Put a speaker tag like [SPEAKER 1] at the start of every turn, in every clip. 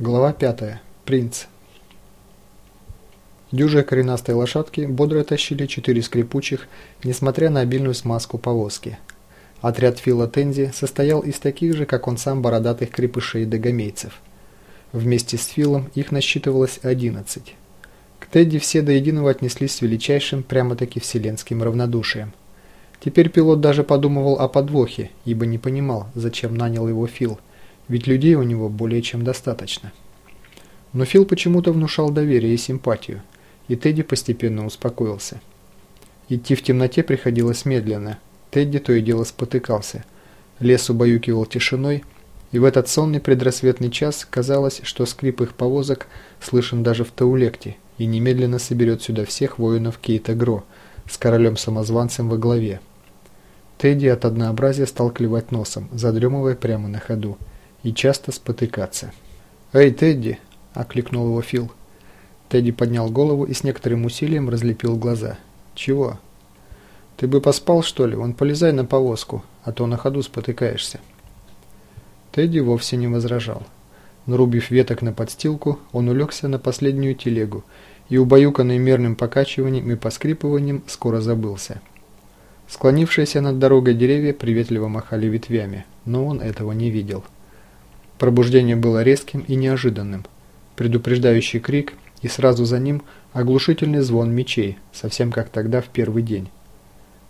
[SPEAKER 1] Глава 5. Принц. Дюжие коренастые лошадки бодро тащили четыре скрипучих, несмотря на обильную смазку повозки. Отряд Фила Тензи состоял из таких же, как он сам, бородатых крепышей-догомейцев. Вместе с Филом их насчитывалось 11. К Тедди все до единого отнеслись с величайшим, прямо-таки вселенским равнодушием. Теперь пилот даже подумывал о подвохе, ибо не понимал, зачем нанял его Фил – ведь людей у него более чем достаточно. Но Фил почему-то внушал доверие и симпатию, и Тедди постепенно успокоился. Идти в темноте приходилось медленно. Тедди то и дело спотыкался. Лес убаюкивал тишиной, и в этот сонный предрассветный час казалось, что скрип их повозок слышен даже в Таулекте и немедленно соберет сюда всех воинов Кейта Гро с королем-самозванцем во главе. Тедди от однообразия стал клевать носом, задремывая прямо на ходу и часто спотыкаться. «Эй, Тедди!» – окликнул его Фил. Тедди поднял голову и с некоторым усилием разлепил глаза. «Чего?» «Ты бы поспал, что ли? Вон полезай на повозку, а то на ходу спотыкаешься». Тедди вовсе не возражал. Нарубив веток на подстилку, он улегся на последнюю телегу и, убаюканный мерным покачиванием и поскрипыванием, скоро забылся. Склонившиеся над дорогой деревья приветливо махали ветвями, но он этого не видел. Пробуждение было резким и неожиданным. Предупреждающий крик и сразу за ним оглушительный звон мечей, совсем как тогда в первый день.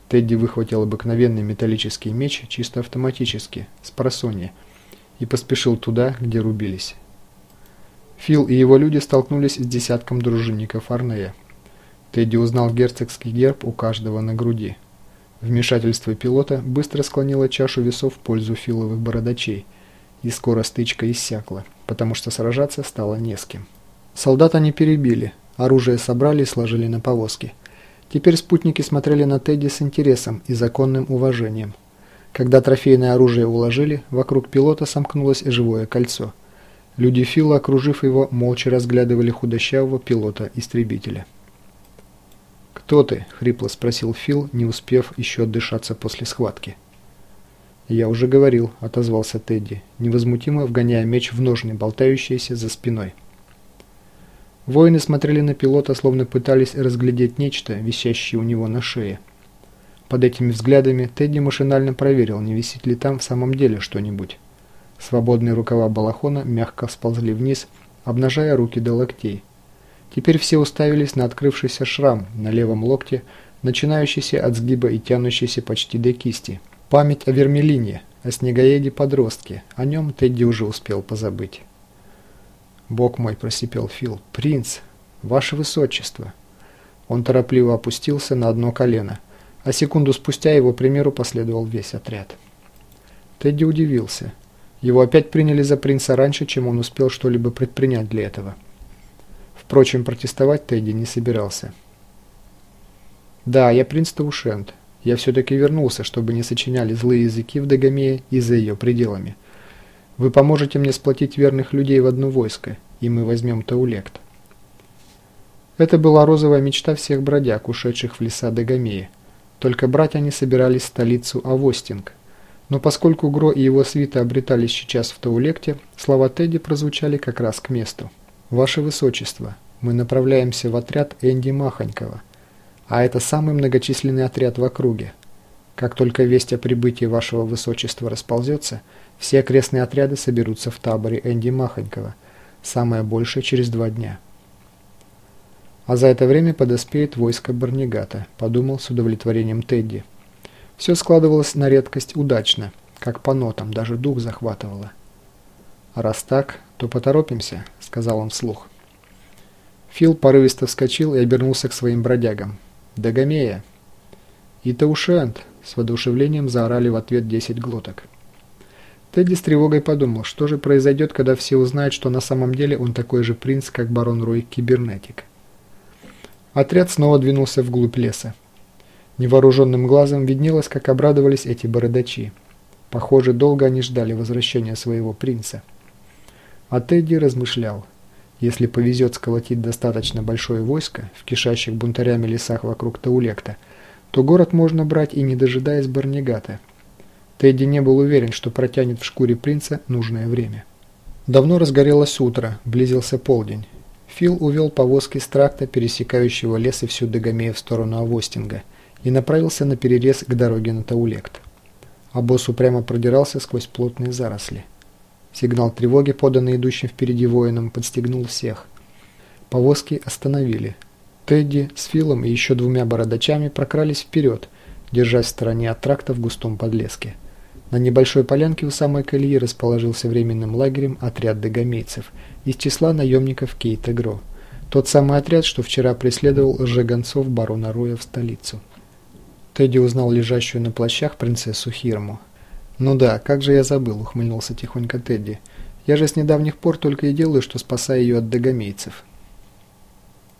[SPEAKER 1] Тедди выхватил обыкновенный металлический меч чисто автоматически, с просонья, и поспешил туда, где рубились. Фил и его люди столкнулись с десятком дружинников Арнея. Тедди узнал герцогский герб у каждого на груди. Вмешательство пилота быстро склонило чашу весов в пользу филовых бородачей – и скоро стычка иссякла, потому что сражаться стало не с кем. Солдат они перебили, оружие собрали и сложили на повозки. Теперь спутники смотрели на Тедди с интересом и законным уважением. Когда трофейное оружие уложили, вокруг пилота сомкнулось живое кольцо. Люди Фила, окружив его, молча разглядывали худощавого пилота-истребителя. «Кто ты?» – хрипло спросил Фил, не успев еще отдышаться после схватки. «Я уже говорил», — отозвался Тедди, невозмутимо вгоняя меч в ножны, болтающиеся за спиной. Воины смотрели на пилота, словно пытались разглядеть нечто, висящее у него на шее. Под этими взглядами Тедди машинально проверил, не висит ли там в самом деле что-нибудь. Свободные рукава балахона мягко сползли вниз, обнажая руки до локтей. Теперь все уставились на открывшийся шрам на левом локте, начинающийся от сгиба и тянущийся почти до кисти. Память о Вермелине, о снегоеде-подростке, о нем Тедди уже успел позабыть. «Бог мой!» – просипел Фил. «Принц! Ваше Высочество!» Он торопливо опустился на одно колено, а секунду спустя его примеру последовал весь отряд. Тедди удивился. Его опять приняли за принца раньше, чем он успел что-либо предпринять для этого. Впрочем, протестовать Тедди не собирался. «Да, я принц Таушент. Я все-таки вернулся, чтобы не сочиняли злые языки в Дагомее и за ее пределами. Вы поможете мне сплотить верных людей в одно войско, и мы возьмем Таулект. Это была розовая мечта всех бродяг, ушедших в леса Дагомеи. Только брать они собирались столицу Авостинг. Но поскольку Гро и его свита обретались сейчас в Таулекте, слова Тедди прозвучали как раз к месту. «Ваше Высочество, мы направляемся в отряд Энди Махонькова а это самый многочисленный отряд в округе. Как только весть о прибытии вашего высочества расползется, все окрестные отряды соберутся в таборе Энди Махонькова, самое большее через два дня. А за это время подоспеет войско Барнигата, подумал с удовлетворением Тедди. Все складывалось на редкость удачно, как по нотам, даже дух захватывало. «Раз так, то поторопимся», — сказал он вслух. Фил порывисто вскочил и обернулся к своим бродягам. Дагомея!» «И Таушент!» – с воодушевлением заорали в ответ десять глоток. Тедди с тревогой подумал, что же произойдет, когда все узнают, что на самом деле он такой же принц, как барон Рой Кибернетик. Отряд снова двинулся вглубь леса. Невооруженным глазом виднелось, как обрадовались эти бородачи. Похоже, долго они ждали возвращения своего принца. А Тедди размышлял – если повезет сколотить достаточно большое войско в кишащих бунтарями лесах вокруг Таулекта, то город можно брать и не дожидаясь Барнигата. Тедди не был уверен, что протянет в шкуре принца нужное время. Давно разгорелось утро, близился полдень. Фил увел повозки с тракта, пересекающего лес и всю Дагомею в сторону Авостинга, и направился на перерез к дороге на Таулект. А босс упрямо продирался сквозь плотные заросли. Сигнал тревоги, поданный идущим впереди воинам, подстегнул всех. Повозки остановили. Тедди с Филом и еще двумя бородачами прокрались вперед, держась в стороне от тракта в густом подлеске. На небольшой полянке у самой колеи расположился временным лагерем отряд догомейцев из числа наемников Кейта Гро. Тот самый отряд, что вчера преследовал лжегонцов барона Роя в столицу. Тедди узнал лежащую на плащах принцессу Хирму. «Ну да, как же я забыл», — ухмыльнулся тихонько Тедди. «Я же с недавних пор только и делаю, что спасаю ее от догомейцев».